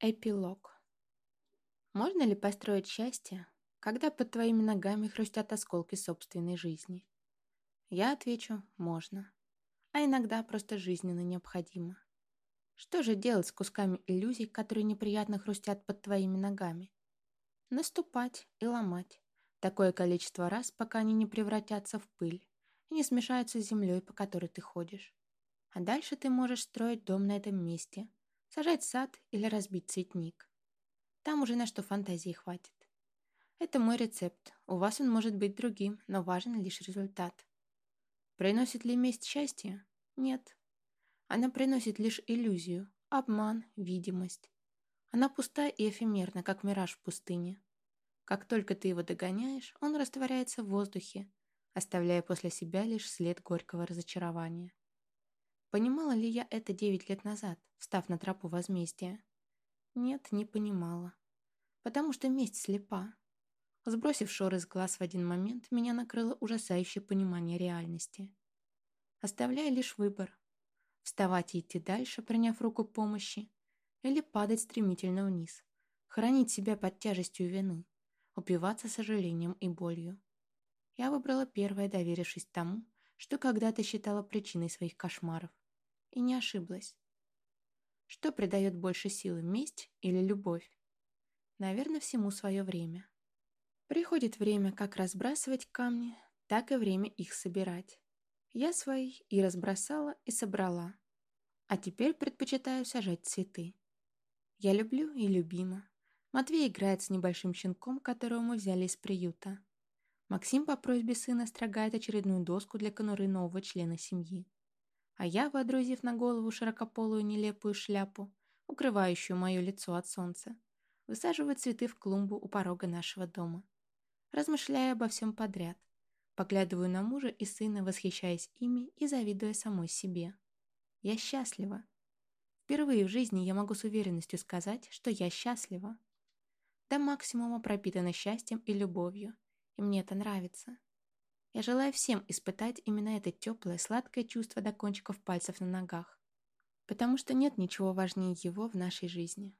Эпилог. Можно ли построить счастье, когда под твоими ногами хрустят осколки собственной жизни? Я отвечу – можно. А иногда просто жизненно необходимо. Что же делать с кусками иллюзий, которые неприятно хрустят под твоими ногами? Наступать и ломать. Такое количество раз, пока они не превратятся в пыль и не смешаются с землей, по которой ты ходишь. А дальше ты можешь строить дом на этом месте – сажать сад или разбить цветник. Там уже на что фантазии хватит. Это мой рецепт. У вас он может быть другим, но важен лишь результат. Приносит ли месть счастье? Нет. Она приносит лишь иллюзию, обман, видимость. Она пуста и эфемерна, как мираж в пустыне. Как только ты его догоняешь, он растворяется в воздухе, оставляя после себя лишь след горького разочарования. Понимала ли я это девять лет назад, встав на тропу возмездия? Нет, не понимала. Потому что месть слепа. Сбросив шоры с глаз в один момент, меня накрыло ужасающее понимание реальности. Оставляя лишь выбор. Вставать и идти дальше, приняв руку помощи, или падать стремительно вниз, хранить себя под тяжестью вины, упиваться сожалением и болью. Я выбрала первое, доверившись тому, что когда-то считала причиной своих кошмаров. И не ошиблась. Что придает больше силы, месть или любовь? Наверное, всему свое время. Приходит время как разбрасывать камни, так и время их собирать. Я свои и разбросала, и собрала. А теперь предпочитаю сажать цветы. Я люблю и любима. Матвей играет с небольшим щенком, которого мы взяли из приюта. Максим по просьбе сына строгает очередную доску для конуры нового члена семьи а я, водрузив на голову широкополую нелепую шляпу, укрывающую мое лицо от солнца, высаживаю цветы в клумбу у порога нашего дома. Размышляя обо всем подряд, поглядываю на мужа и сына, восхищаясь ими и завидуя самой себе. Я счастлива. Впервые в жизни я могу с уверенностью сказать, что я счастлива. До максимума пропитана счастьем и любовью, и мне это нравится. Я желаю всем испытать именно это теплое, сладкое чувство до кончиков пальцев на ногах. Потому что нет ничего важнее его в нашей жизни.